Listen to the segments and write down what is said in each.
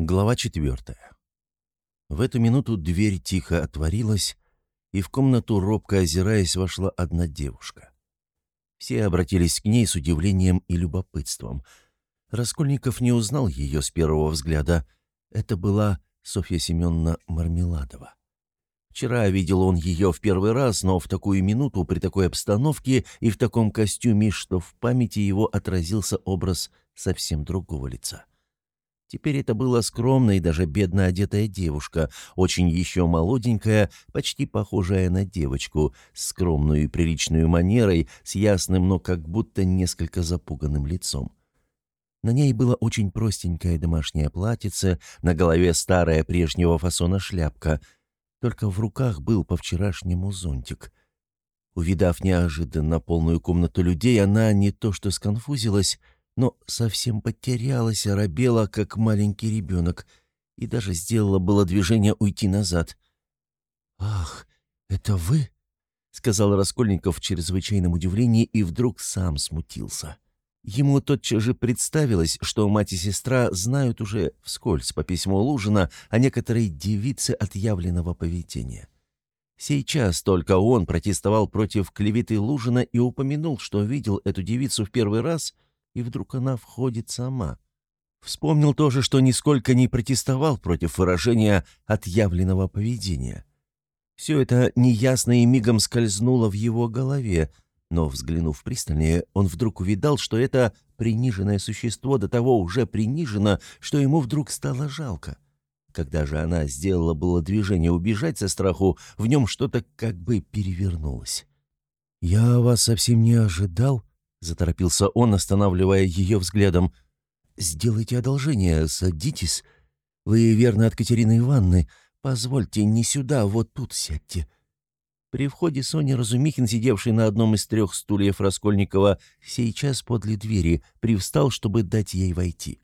Глава четвертая. В эту минуту дверь тихо отворилась, и в комнату, робко озираясь, вошла одна девушка. Все обратились к ней с удивлением и любопытством. Раскольников не узнал ее с первого взгляда. Это была Софья Семеновна Мармеладова. Вчера видел он ее в первый раз, но в такую минуту, при такой обстановке и в таком костюме, что в памяти его отразился образ совсем другого лица. Теперь это была скромная и даже бедно одетая девушка, очень еще молоденькая, почти похожая на девочку, с скромной и приличной манерой, с ясным, но как будто несколько запуганным лицом. На ней было очень простенькое домашнее платьице, на голове старая прежнего фасона шляпка, только в руках был по-вчерашнему зонтик. Увидав неожиданно полную комнату людей, она не то что сконфузилась, но совсем потерялась, оробела, как маленький ребенок, и даже сделала было движение уйти назад. «Ах, это вы?» — сказал Раскольников в чрезвычайном удивлении и вдруг сам смутился. Ему тотчас же представилось, что мать и сестра знают уже вскользь по письму Лужина о некоторой девице отъявленного поведения. Сейчас только он протестовал против клеветы Лужина и упомянул, что видел эту девицу в первый раз — и вдруг она входит сама. Вспомнил тоже, что нисколько не протестовал против выражения отъявленного поведения. Все это неясно и мигом скользнуло в его голове, но, взглянув пристальнее, он вдруг увидал, что это приниженное существо до того уже принижено, что ему вдруг стало жалко. Когда же она сделала было движение убежать со страху, в нем что-то как бы перевернулось. «Я вас совсем не ожидал», — заторопился он, останавливая ее взглядом. «Сделайте одолжение, садитесь. Вы, верно, от Катерины Ивановны. Позвольте, не сюда, вот тут сядьте». При входе Соня Разумихин, сидевший на одном из трех стульев Раскольникова, сейчас подле двери, привстал, чтобы дать ей войти.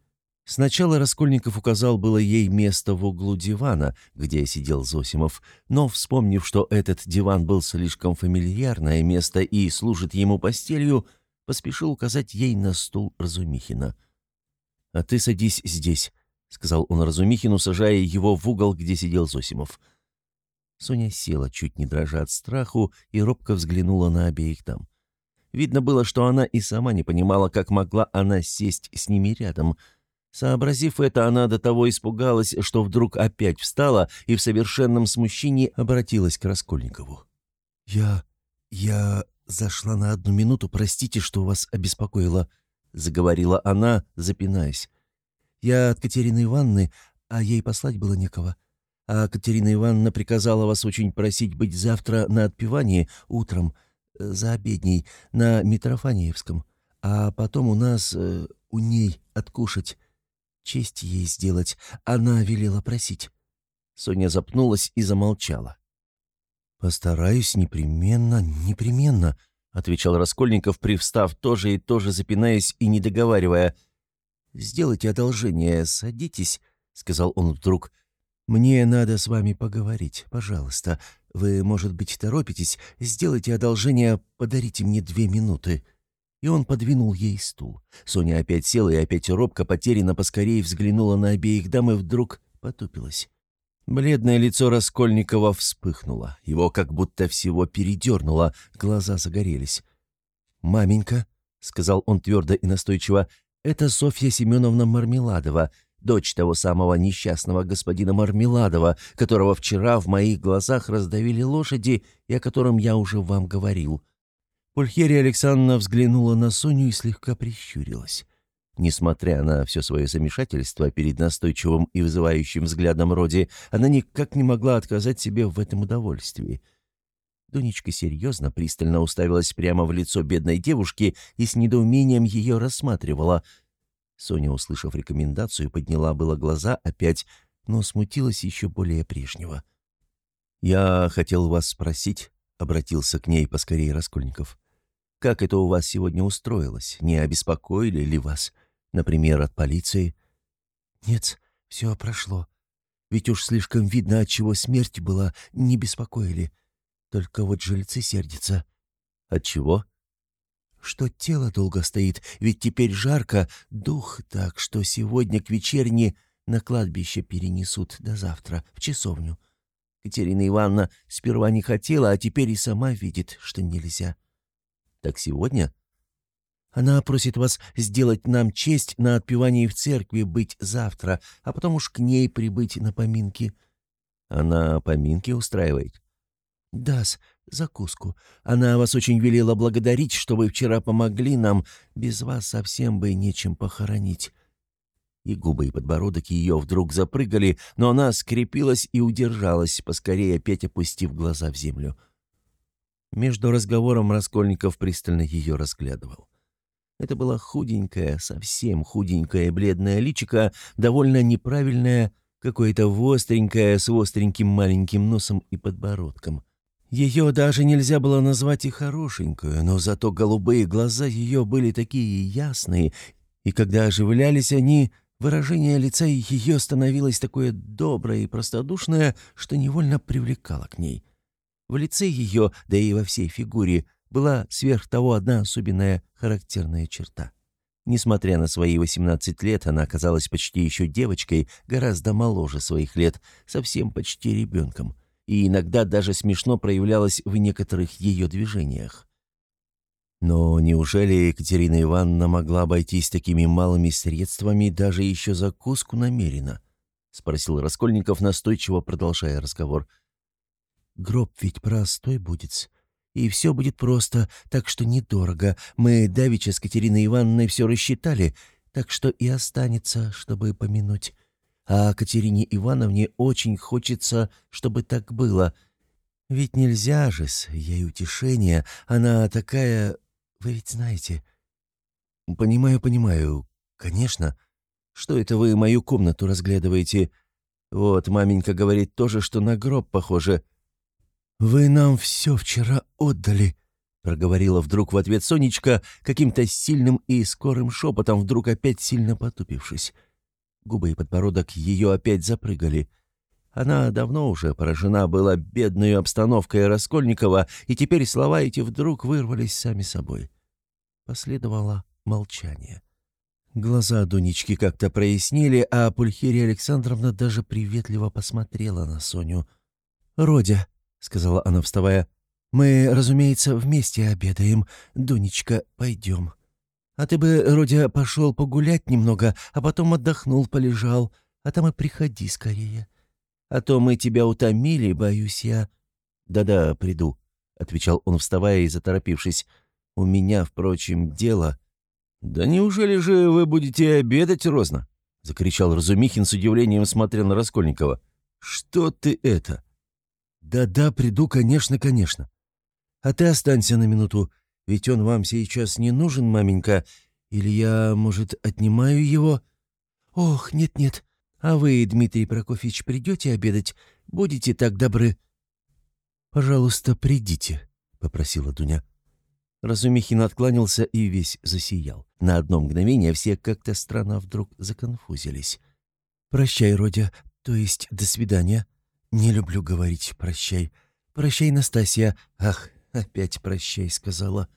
Сначала Раскольников указал было ей место в углу дивана, где сидел Зосимов, но, вспомнив, что этот диван был слишком фамильярное место и служит ему постелью, поспешил указать ей на стул Разумихина. «А ты садись здесь», — сказал он Разумихину, сажая его в угол, где сидел Зосимов. Соня села, чуть не дрожа от страху, и робко взглянула на обеих там. Видно было, что она и сама не понимала, как могла она сесть с ними рядом. Сообразив это, она до того испугалась, что вдруг опять встала и в совершенном смущении обратилась к Раскольникову. «Я... я зашла на одну минуту, простите, что вас обеспокоила», — заговорила она, запинаясь. «Я от Катерины Ивановны, а ей послать было некого. А Катерина Ивановна приказала вас очень просить быть завтра на отпевании утром, э, за обедней, на Митрофаниевском, а потом у нас, э, у ней, откушать. Честь ей сделать, она велела просить». Соня запнулась и замолчала. «Постараюсь непременно, непременно», — отвечал Раскольников, привстав тоже и тоже запинаясь и не договаривая. «Сделайте одолжение, садитесь», — сказал он вдруг. «Мне надо с вами поговорить, пожалуйста. Вы, может быть, торопитесь? Сделайте одолжение, подарите мне две минуты». И он подвинул ей стул. Соня опять села и опять робко, потерянно, поскорее взглянула на обеих дам и вдруг потупилась. Бледное лицо Раскольникова вспыхнуло. Его как будто всего передернуло, глаза загорелись. «Маменька», — сказал он твердо и настойчиво, — «это Софья Семеновна Мармеладова, дочь того самого несчастного господина Мармеладова, которого вчера в моих глазах раздавили лошади и о котором я уже вам говорил». Пульхерия Александровна взглянула на Соню и слегка прищурилась. Несмотря на все свое замешательство перед настойчивым и вызывающим взглядом Роди, она никак не могла отказать себе в этом удовольствии. Донечка серьезно, пристально уставилась прямо в лицо бедной девушки и с недоумением ее рассматривала. Соня, услышав рекомендацию, подняла было глаза опять, но смутилась еще более прежнего. «Я хотел вас спросить», — обратился к ней поскорее Раскольников. «Как это у вас сегодня устроилось? Не обеспокоили ли вас?» Например, от полиции? Нет, все прошло. Ведь уж слишком видно, от чего смерть была, не беспокоили. Только вот жильцы сердятся. От чего? Что тело долго стоит, ведь теперь жарко, дух так, что сегодня к вечерне на кладбище перенесут до завтра, в часовню. Катерина Ивановна сперва не хотела, а теперь и сама видит, что нельзя. Так сегодня? Она просит вас сделать нам честь на отпевании в церкви быть завтра, а потом уж к ней прибыть на поминки. Она поминки устраивает? Да-с, закуску. Она вас очень велела благодарить, что вы вчера помогли нам. Без вас совсем бы нечем похоронить. И губы и подбородок ее вдруг запрыгали, но она скрепилась и удержалась, поскорее опять опустив глаза в землю. Между разговором Раскольников пристально ее разглядывал. Это была худенькая, совсем худенькая бледная личика, довольно неправильная, какое-то востренькое, с остреньким маленьким носом и подбородком. Ее даже нельзя было назвать и хорошенькую, но зато голубые глаза ее были такие ясные, и когда оживлялись они, выражение лица ее становилось такое доброе и простодушное, что невольно привлекало к ней. В лице ее, да и во всей фигуре, была сверх того одна особенная характерная черта. Несмотря на свои 18 лет, она оказалась почти еще девочкой, гораздо моложе своих лет, совсем почти ребенком, и иногда даже смешно проявлялась в некоторых ее движениях. Но неужели Екатерина Ивановна могла обойтись такими малыми средствами даже еще закуску намеренно? — спросил Раскольников, настойчиво продолжая разговор. «Гроб ведь простой будет, и все будет просто, так что недорого. Мы давеча с Катериной Ивановной все рассчитали, так что и останется, чтобы помянуть. А Катерине Ивановне очень хочется, чтобы так было. Ведь нельзя же с ей утешение. Она такая... Вы ведь знаете... Понимаю, понимаю. Конечно. Что это вы мою комнату разглядываете? Вот, маменька говорит тоже, что на гроб похоже. «Вы нам все вчера отдали», — проговорила вдруг в ответ Сонечка каким-то сильным и скорым шепотом, вдруг опять сильно потупившись. Губы и подбородок ее опять запрыгали. Она давно уже поражена была бедной обстановкой Раскольникова, и теперь слова эти вдруг вырвались сами собой. Последовало молчание. Глаза Дунечки как-то прояснили, а Пульхерия Александровна даже приветливо посмотрела на Соню. «Родя», сказала она, вставая. «Мы, разумеется, вместе обедаем. Дунечка, пойдем. А ты бы, Родя, пошел погулять немного, а потом отдохнул, полежал, а там и приходи скорее. А то мы тебя утомили, боюсь я». «Да-да, приду», — отвечал он, вставая и заторопившись. «У меня, впрочем, дело...» «Да неужели же вы будете обедать, Розна?» — закричал Разумихин с удивлением, смотря на Раскольникова. «Что ты это? «Да-да, приду, конечно, конечно. А ты останься на минуту, ведь он вам сейчас не нужен, маменька, или я, может, отнимаю его?» «Ох, нет-нет, а вы, Дмитрий Прокофьевич, придете обедать? Будете так добры?» «Пожалуйста, придите», — попросила Дуня. Разумихин откланялся и весь засиял. На одно мгновение все как-то странно вдруг законфузились. «Прощай, Родя, то есть до свидания», «Не люблю говорить «прощай». «Прощай, Настасья». «Ах, опять прощай», — сказала.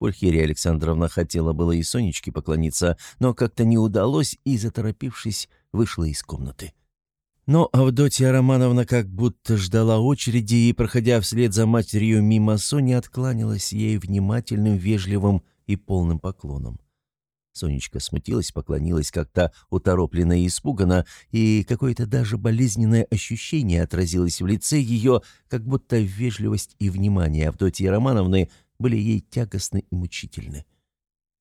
Пульхерия Александровна хотела было и Сонечке поклониться, но как-то не удалось и, заторопившись, вышла из комнаты. Но Авдотья Романовна как будто ждала очереди и, проходя вслед за матерью мимо Сони, откланялась ей внимательным, вежливым и полным поклоном. Сонечка смутилась, поклонилась как-то уторопленно и испуганно, и какое-то даже болезненное ощущение отразилось в лице ее, как будто вежливость и внимание Авдотьи Романовны были ей тягостны и мучительны.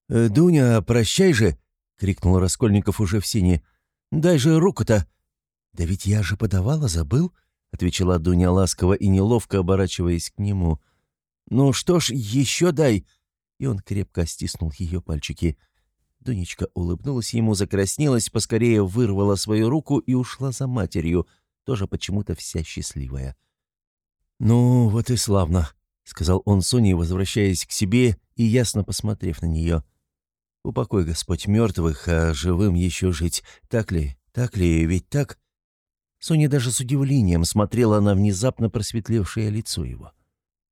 «Э, «Дуня, прощай же!» — крикнул Раскольников уже в сине. «Дай же руку-то!» «Да ведь я же подавала, забыл?» — отвечала Дуня ласково и неловко, оборачиваясь к нему. «Ну что ж, еще дай!» И он крепко стиснул ее пальчики. — Дунечка улыбнулась ему, закраснелась, поскорее вырвала свою руку и ушла за матерью, тоже почему-то вся счастливая. «Ну, вот и славно», — сказал он Соне, возвращаясь к себе и ясно посмотрев на нее. «Упокой, Господь, мертвых, а живым еще жить. Так ли? Так ли? Ведь так?» Соня даже с удивлением смотрела на внезапно просветлевшее лицо его.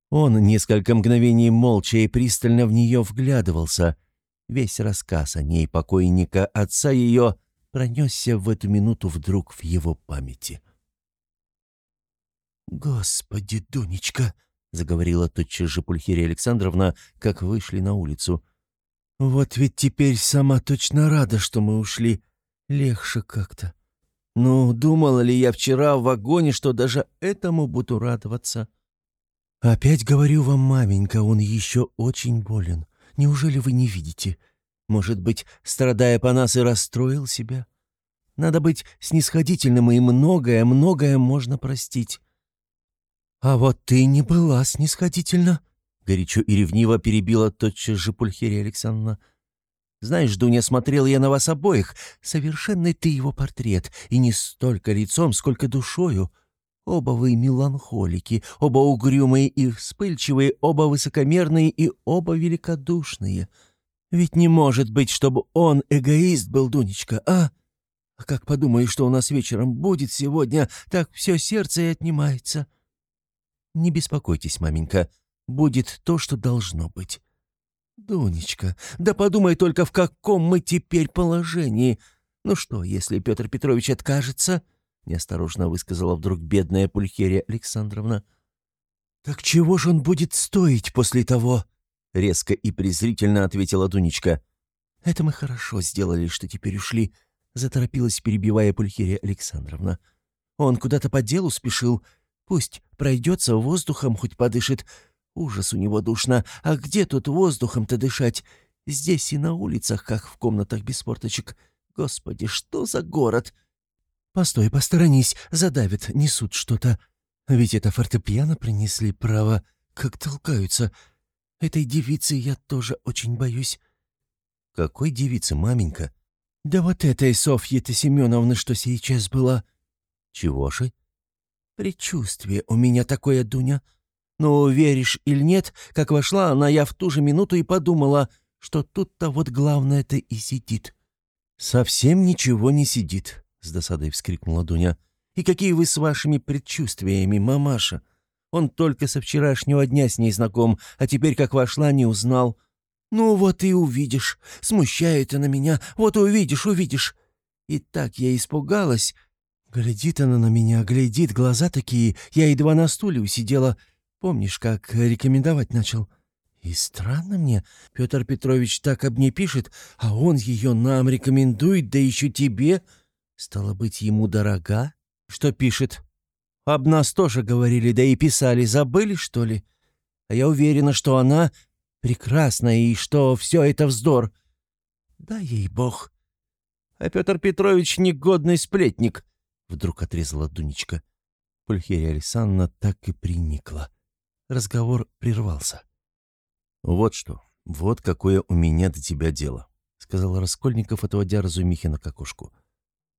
Он несколько мгновений молча и пристально в нее вглядывался — Весь рассказ о ней покойника отца ее пронесся в эту минуту вдруг в его памяти. «Господи, Дунечка!» — заговорила тотчас же Пульхерия Александровна, как вышли на улицу. «Вот ведь теперь сама точно рада, что мы ушли. Легче как-то. Ну, думала ли я вчера в вагоне, что даже этому буду радоваться?» «Опять говорю вам, маменька, он еще очень болен. Неужели вы не видите? Может быть, страдая по нас и расстроил себя? Надо быть снисходительным, и многое, многое можно простить». «А вот ты не была снисходительна», — горячо и ревниво перебила тотчас же Пульхерия Александровна. «Знаешь, Дуня, смотрел я на вас обоих. Совершенный ты его портрет, и не столько лицом, сколько душою. Оба вы меланхолики, оба угрюмые и вспыльчивые, оба высокомерные и оба великодушные. Ведь не может быть, чтобы он эгоист был, Дунечка, а? А как подумаешь, что у нас вечером будет сегодня, так все сердце и отнимается. Не беспокойтесь, маменька, будет то, что должно быть. Дунечка, да подумай только, в каком мы теперь положении. Ну что, если Петр Петрович откажется? — неосторожно высказала вдруг бедная Пульхерия Александровна. «Так чего же он будет стоить после того?» — резко и презрительно ответила Дунечка. «Это мы хорошо сделали, что теперь ушли», — заторопилась, перебивая Пульхерия Александровна. «Он куда-то по делу спешил. Пусть пройдется воздухом, хоть подышит. Ужас у него душно. А где тут воздухом-то дышать? Здесь и на улицах, как в комнатах без форточек. Господи, что за город!» «Постой, посторонись, задавят, несут что-то. Ведь это фортепиано принесли, право, как толкаются. Этой девицы я тоже очень боюсь». «Какой девицы, маменька?» «Да вот этой Софьи-то Семеновны, что сейчас была». «Чего же?» «Предчувствие у меня такое, Дуня. Ну, веришь или нет, как вошла она, я в ту же минуту и подумала, что тут-то вот главное-то и сидит». «Совсем ничего не сидит. — с досадой вскрикнула Дуня. «И какие вы с вашими предчувствиями, мамаша? Он только со вчерашнего дня с ней знаком, а теперь, как вошла, не узнал. Ну вот и увидишь. Смущает она меня. Вот увидишь, увидишь. И так я испугалась. Глядит она на меня, глядит, глаза такие. Я едва на стуле усидела. Помнишь, как рекомендовать начал?» И странно мне, Петр Петрович так об ней пишет, а он ее нам рекомендует, да еще тебе. Стало быть, ему дорога? Что пишет? Об нас тоже говорили, да и писали. Забыли, что ли? А я уверена, что она прекрасна и что все это вздор. Да ей бог. А Петр Петрович негодный сплетник, — вдруг отрезала Дунечка. Пульхерия Александровна так и приникла. Разговор прервался. «Вот что, вот какое у меня до тебя дело», — сказал Раскольников, отводя Разумихина к окошку.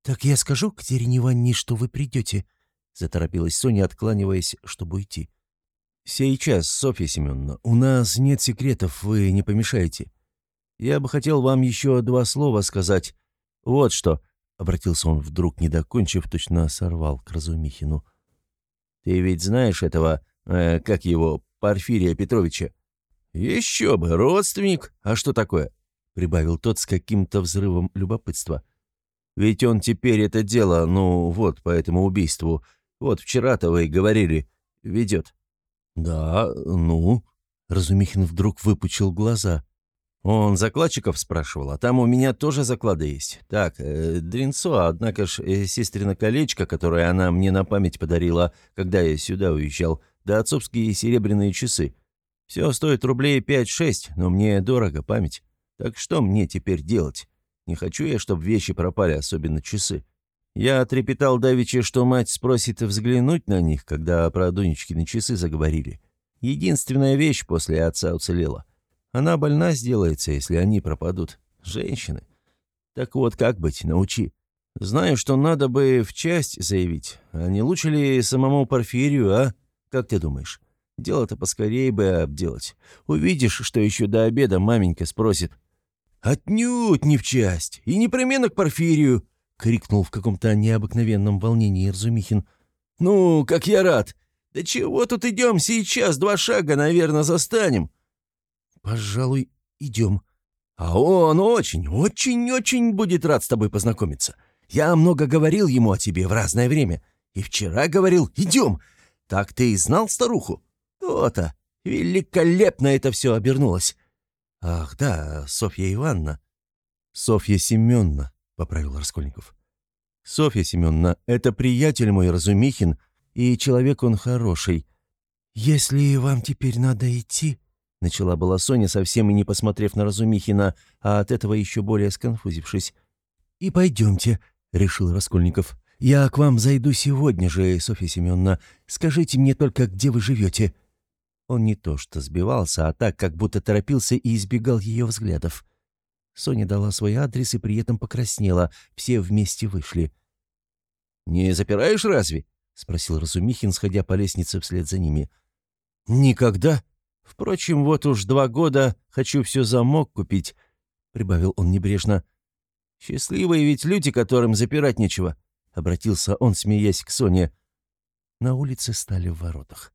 «Так я скажу Катерине Ивановне, что вы придете», — заторопилась Соня, откланиваясь, чтобы уйти. «Сейчас, Софья Семеновна, у нас нет секретов, вы не помешаете. Я бы хотел вам еще два слова сказать. Вот что», — обратился он вдруг, не докончив, точно сорвал к Разумихину. «Ты ведь знаешь этого, э, как его, Порфирия Петровича?» «Еще бы, родственник! А что такое?» — прибавил тот с каким-то взрывом любопытства. Ведь он теперь это дело, ну вот, по этому убийству, вот вчера-то вы говорили, ведет». «Да, ну...» — Разумихин вдруг выпучил глаза. «Он закладчиков спрашивал, а там у меня тоже заклады есть. Так, э, Дринцо, однако ж э, сестрина колечко, которое она мне на память подарила, когда я сюда уезжал, да отцовские серебряные часы. Все стоит рублей пять-шесть, но мне дорого память. Так что мне теперь делать?» Не хочу я, чтобы вещи пропали, особенно часы. Я трепетал давеча, что мать спросит взглянуть на них, когда про Дунечкины часы заговорили. Единственная вещь после отца уцелела. Она больна сделается, если они пропадут. Женщины. Так вот, как быть, научи. Знаю, что надо бы в часть заявить. А не лучше ли самому Порфирию, а? Как ты думаешь? Дело-то поскорее бы обделать. Увидишь, что еще до обеда маменька спросит, «Отнюдь не в часть, и непременно к Порфирию!» — крикнул в каком-то необыкновенном волнении Разумихин. «Ну, как я рад! Да чего тут идем сейчас? Два шага, наверное, застанем!» «Пожалуй, идем. А он очень, очень-очень будет рад с тобой познакомиться. Я много говорил ему о тебе в разное время. И вчера говорил «идем». Так ты и знал старуху? То-то. Великолепно это все обернулось. Ах, да, Софья Ивановна. Софья Семеновна, — поправил Раскольников. Софья Семеновна, это приятель мой Разумихин, и человек он хороший. Если вам теперь надо идти, — начала была Соня, совсем и не посмотрев на Разумихина, а от этого еще более сконфузившись. «И пойдемте», — решил Раскольников. «Я к вам зайду сегодня же, Софья Семеновна. Скажите мне только, где вы живете». Он не то что сбивался, а так, как будто торопился и избегал ее взглядов. Соня дала свой адрес и при этом покраснела. Все вместе вышли. «Не запираешь разве?» — спросил Разумихин, сходя по лестнице вслед за ними. «Никогда. Впрочем, вот уж два года хочу все замок купить», — прибавил он небрежно. «Счастливые ведь люди, которым запирать нечего», — обратился он, смеясь к Соне. На улице стали в воротах.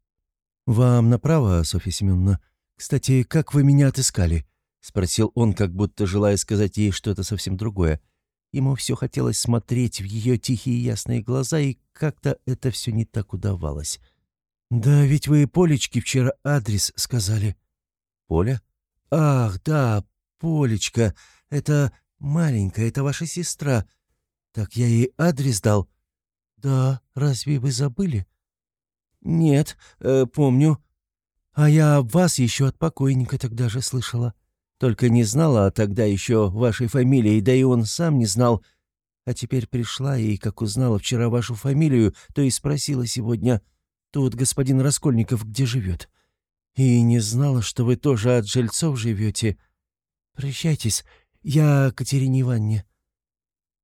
«Вам направо, Софья Семеновна. Кстати, как вы меня отыскали?» — спросил он, как будто желая сказать ей что-то совсем другое. Ему все хотелось смотреть в ее тихие ясные глаза, и как-то это все не так удавалось. «Да ведь вы Полечке вчера адрес сказали». «Поля?» «Ах, да, Полечка. Это маленькая, это ваша сестра. Так я ей адрес дал». «Да, разве вы забыли?» «Нет, э, помню. А я об вас еще от покойника тогда же слышала. Только не знала тогда еще вашей фамилии, да и он сам не знал. А теперь пришла и, как узнала вчера вашу фамилию, то и спросила сегодня, тут господин Раскольников где живет. И не знала, что вы тоже от жильцов живете. Прощайтесь, я Катерине Ивановне».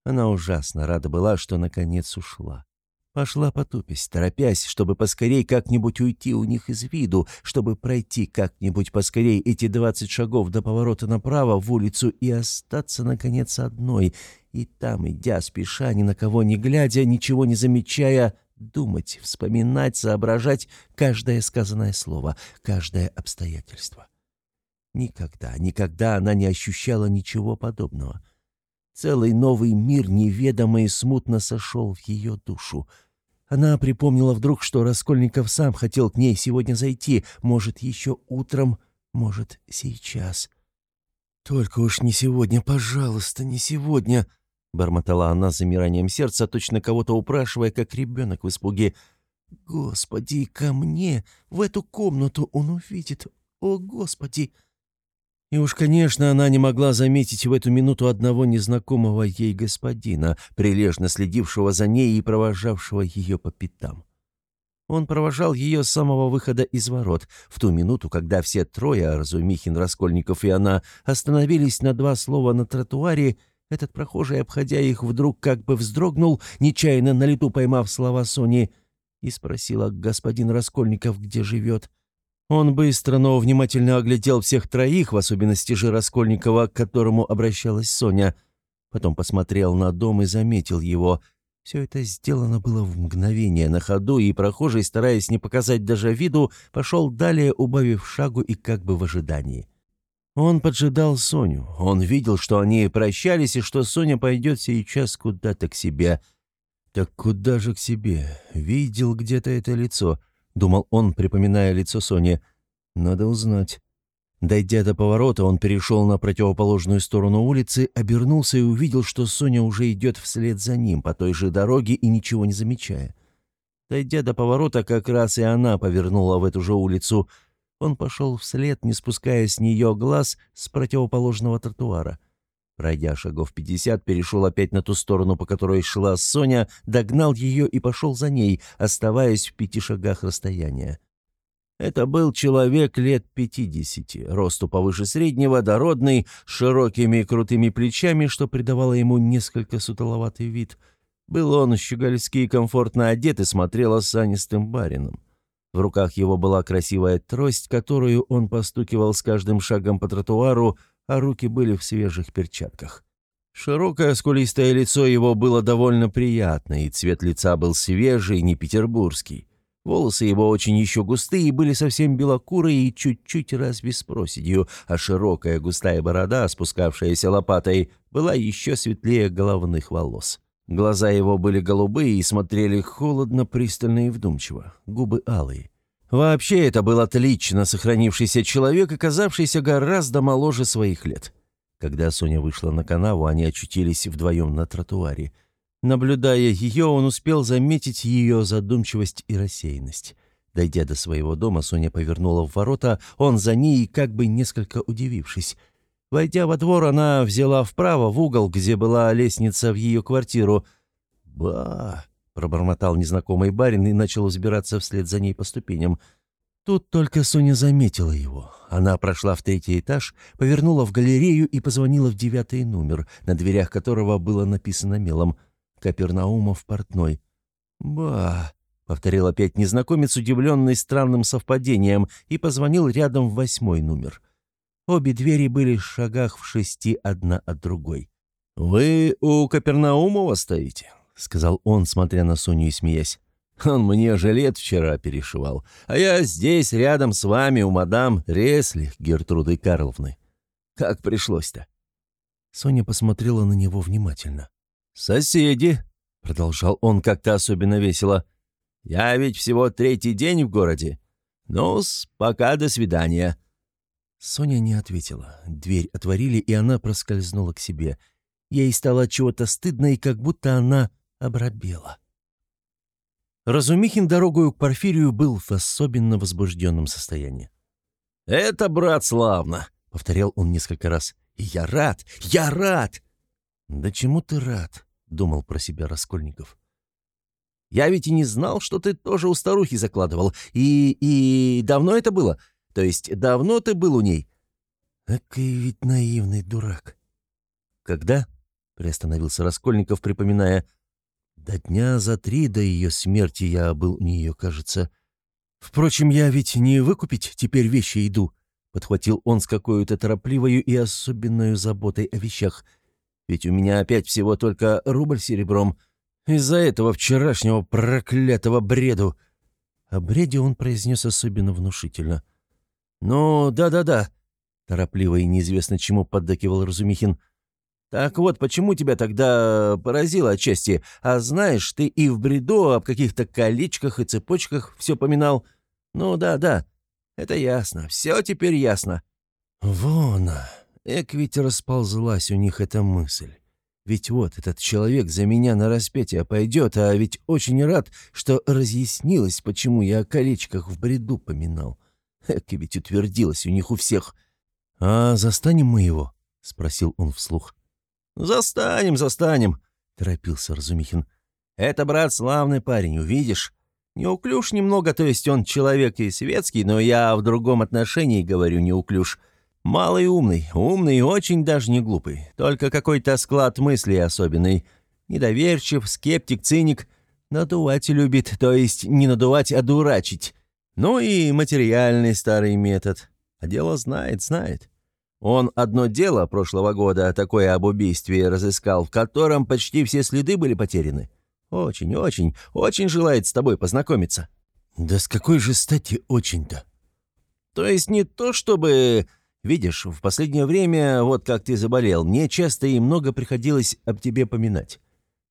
Она ужасно рада была, что наконец ушла. Пошла потупясь, торопясь, чтобы поскорей как-нибудь уйти у них из виду, чтобы пройти как-нибудь поскорей эти двадцать шагов до поворота направо в улицу и остаться, наконец, одной, и там, идя спеша, ни на кого не глядя, ничего не замечая, думать, вспоминать, соображать каждое сказанное слово, каждое обстоятельство. Никогда, никогда она не ощущала ничего подобного. Целый новый мир неведомо и смутно сошел в ее душу — она припомнила вдруг, что Раскольников сам хотел к ней сегодня зайти, может, еще утром, может, сейчас. «Только уж не сегодня, пожалуйста, не сегодня!» — бормотала она с замиранием сердца, точно кого-то упрашивая, как ребенок в испуге. «Господи, ко мне, в эту комнату он увидит! О, Господи!» И уж, конечно, она не могла заметить в эту минуту одного незнакомого ей господина, прилежно следившего за ней и провожавшего ее по пятам. Он провожал ее с самого выхода из ворот, в ту минуту, когда все трое, Разумихин, Раскольников и она, остановились на два слова на тротуаре, этот прохожий, обходя их, вдруг как бы вздрогнул, нечаянно на лету поймав слова Сони, и спросила господин Раскольников, где живет. Он быстро, но внимательно оглядел всех троих, в особенности же Раскольникова, к которому обращалась Соня. Потом посмотрел на дом и заметил его. Все это сделано было в мгновение на ходу, и прохожий, стараясь не показать даже виду, пошел далее, убавив шагу и как бы в ожидании. Он поджидал Соню. Он видел, что они прощались, и что Соня пойдет сейчас куда-то к себе. Так куда же к себе? Видел где-то это лицо —— думал он, припоминая лицо Сони. «Надо узнать». Дойдя до поворота, он перешел на противоположную сторону улицы, обернулся и увидел, что Соня уже идет вслед за ним по той же дороге и ничего не замечая. Дойдя до поворота, как раз и она повернула в эту же улицу. Он пошел вслед, не спуская с нее глаз с противоположного тротуара. Пройдя шагов пятьдесят, перешел опять на ту сторону, по которой шла Соня, догнал ее и пошел за ней, оставаясь в пяти шагах расстояния. Это был человек лет пятидесяти, росту повыше среднего, дородный, с широкими крутыми плечами, что придавало ему несколько сутуловатый вид. Был он щегольски и комфортно одет и смотрел осанистым барином. В руках его была красивая трость, которую он постукивал с каждым шагом по тротуару, а руки были в свежих перчатках. Широкое скулистое лицо его было довольно приятно, и цвет лица был свежий, не петербургский. Волосы его очень еще густые, были совсем белокурые и чуть-чуть разве с проседью, а широкая густая борода, спускавшаяся лопатой, была еще светлее головных волос. Глаза его были голубые и смотрели холодно, пристально и вдумчиво, губы алые. Вообще, это был отлично сохранившийся человек, оказавшийся гораздо моложе своих лет. Когда Соня вышла на канаву, они очутились вдвоем на тротуаре – Наблюдая ее, он успел заметить ее задумчивость и рассеянность. Дойдя до своего дома, Соня повернула в ворота, он за ней, как бы несколько удивившись. Войдя во двор, она взяла вправо, в угол, где была лестница в ее квартиру. «Ба!» — пробормотал незнакомый барин и начал взбираться вслед за ней по ступеням. Тут только Соня заметила его. Она прошла в третий этаж, повернула в галерею и позвонила в девятый номер, на дверях которого было написано мелом — Капернаумов портной. «Ба!» — повторил опять незнакомец, удивленный странным совпадением, и позвонил рядом в восьмой номер. Обе двери были в шагах в шести одна от другой. «Вы у Капернаумова стоите?» — сказал он, смотря на Соню и смеясь. «Он мне жилет вчера перешивал, а я здесь, рядом с вами, у мадам Реслих Гертруды Карловны. Как пришлось-то?» Соня посмотрела на него внимательно. «Соседи», — продолжал он как-то особенно весело. «Я ведь всего третий день в городе. Ну-с, пока до свидания». Соня не ответила. Дверь отворили, и она проскользнула к себе. Ей стало чего-то стыдно, и как будто она обрабела. Разумихин дорогою к Порфирию был в особенно возбужденном состоянии. «Это, брат, славно!» — повторял он несколько раз. «Я рад! Я рад!» «Да чему ты рад?» — думал про себя Раскольников. «Я ведь и не знал, что ты тоже у старухи закладывал. И... и... давно это было? То есть давно ты был у ней?» «Экой ведь наивный дурак». «Когда?» — приостановился Раскольников, припоминая. «До дня за три до ее смерти я был у нее, кажется. Впрочем, я ведь не выкупить теперь вещи иду», — подхватил он с какой-то торопливою и особенной заботой о вещах — ведь у меня опять всего только рубль серебром. Из-за этого вчерашнего проклятого бреду. О бреде он произнес особенно внушительно. «Ну, да-да-да», — торопливо и неизвестно чему поддакивал Разумихин. «Так вот, почему тебя тогда поразило отчасти? А знаешь, ты и в бреду об каких-то колечках и цепочках все поминал. Ну да-да, это ясно, все теперь ясно». «Вон, Эк ведь расползлась у них эта мысль. Ведь вот этот человек за меня на распятие пойдет, а ведь очень рад, что разъяснилось, почему я о колечках в бреду поминал. Эк ведь утвердилось у них у всех. «А застанем мы его?» — спросил он вслух. «Застанем, застанем», — торопился Разумихин. «Это, брат, славный парень, увидишь. Неуклюж немного, то есть он человек и светский, но я в другом отношении говорю неуклюж». Малый умный, умный и очень даже не глупый, только какой-то склад мыслей особенный. Недоверчив, скептик, циник. Надувать любит, то есть не надувать, а дурачить. Ну и материальный старый метод. А дело знает, знает. Он одно дело прошлого года такое об убийстве разыскал, в котором почти все следы были потеряны. Очень, очень, очень желает с тобой познакомиться. Да с какой же стати очень-то? То есть не то чтобы Видишь, в последнее время, вот как ты заболел, мне часто и много приходилось об тебе поминать.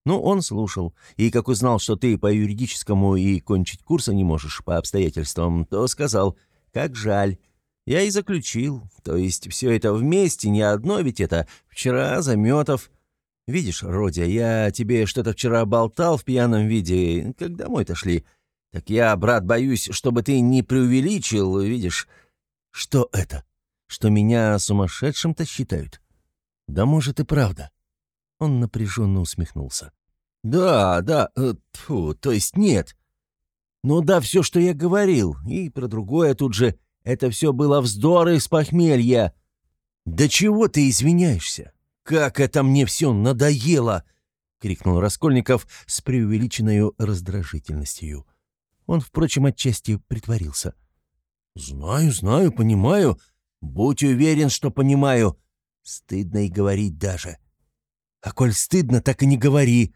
Ну, он слушал, и как узнал, что ты по юридическому и кончить курса не можешь по обстоятельствам, то сказал, как жаль. Я и заключил, то есть все это вместе, не одно ведь это, вчера Заметов. Видишь, Родя, я тебе что-то вчера болтал в пьяном виде, как домой-то шли. Так я, брат, боюсь, чтобы ты не преувеличил, видишь. Что это? что меня сумасшедшим-то считают. Да может и правда. Он напряженно усмехнулся. Да, да, э, тьфу, то есть нет. Ну да, все, что я говорил, и про другое тут же, это все было вздор из похмелья. Да чего ты извиняешься? Как это мне все надоело! крикнул Раскольников с преувеличенной раздражительностью. Он, впрочем, отчасти притворился. «Знаю, знаю, понимаю», Будь уверен, что понимаю. Стыдно и говорить даже. А коль стыдно, так и не говори.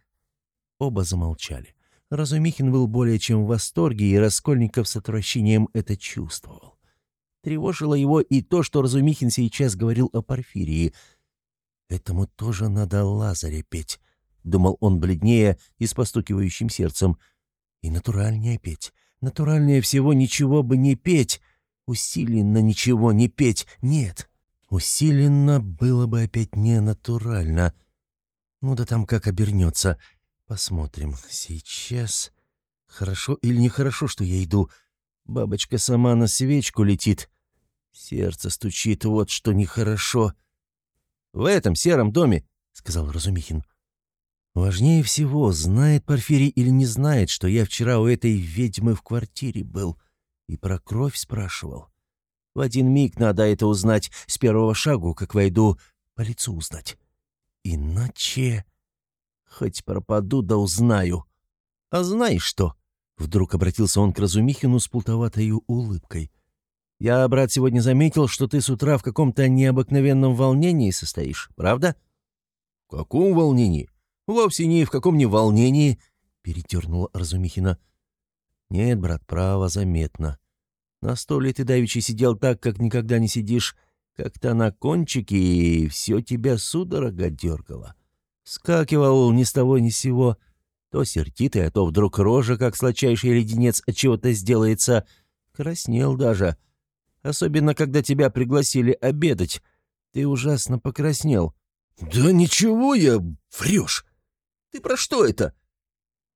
Оба замолчали. Разумихин был более чем в восторге, и Раскольников с отвращением это чувствовал. Тревожило его и то, что Разумихин сейчас говорил о Порфирии. «Этому тоже надо Лазаря петь», — думал он бледнее и с постукивающим сердцем. «И натуральнее петь. Натуральнее всего ничего бы не петь. Усиленно ничего не петь. Нет. Усиленно было бы опять не натурально. Ну да там как обернется. Посмотрим. Сейчас... Хорошо или нехорошо, что я иду? Бабочка сама на свечку летит. Сердце стучит, вот что нехорошо. «В этом сером доме», — сказал Разумихин. «Важнее всего, знает Порфирий или не знает, что я вчера у этой ведьмы в квартире был и про кровь спрашивал. В один миг надо это узнать, с первого шагу, как войду, по лицу узнать. Иначе... Хоть пропаду, да узнаю. А знаешь что?» Вдруг обратился он к Разумихину с плутоватой улыбкой. «Я, брат, сегодня заметил, что ты с утра в каком-то необыкновенном волнении состоишь, правда?» «В каком волнении?» «Вовсе не в каком не волнении», — перетернул Разумихина. «Нет, брат, право, заметно. На столе ты давеча сидел так, как никогда не сидишь, как-то на кончике, и все тебя судорога дергало. Скакивал ни с того ни с сего, то сердитый, а то вдруг рожа, как сладчайший леденец, от чего-то сделается. Краснел даже. Особенно, когда тебя пригласили обедать. Ты ужасно покраснел. «Да ничего я... врешь! Ты про что это?»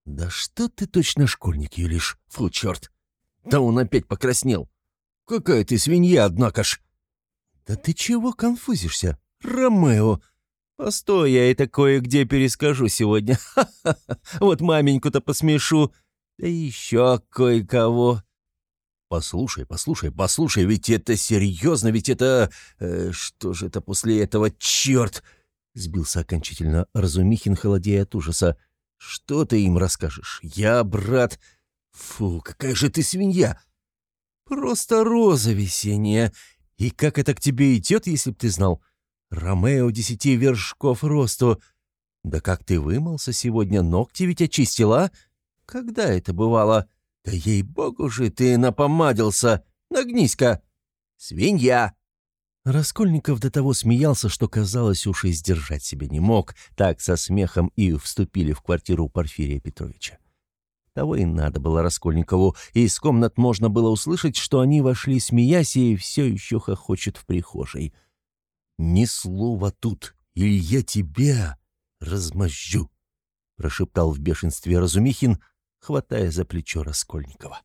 «Да что ты точно школьник, Юлиш? Фу, черт! Да он опять покраснел! Какая ты свинья, однако ж!» «Да ты чего конфузишься, Ромео?» Постой, я это кое-где перескажу сегодня. Ха-ха-ха. Вот маменьку-то посмешу. Да еще кое-кого. Послушай, послушай, послушай, ведь это серьезно, ведь это... Э, что же это после этого, черт? Сбился окончательно Разумихин, холодея от ужаса. Что ты им расскажешь? Я, брат... Фу, какая же ты свинья! Просто роза весенняя. И как это к тебе идет, если б ты знал? Ромео десяти вершков росту. Да как ты вымылся сегодня, ногти ведь очистила? Когда это бывало? Да ей-богу же, ты напомадился. Нагнись-ка. Свинья. Раскольников до того смеялся, что, казалось, уж и сдержать себя не мог. Так со смехом и вступили в квартиру Порфирия Петровича. Того и надо было Раскольникову, и из комнат можно было услышать, что они вошли, смеясь, и все еще хохочет в прихожей. «Ни слова тут, или я тебя размозжу!» — прошептал в бешенстве Разумихин, хватая за плечо Раскольникова.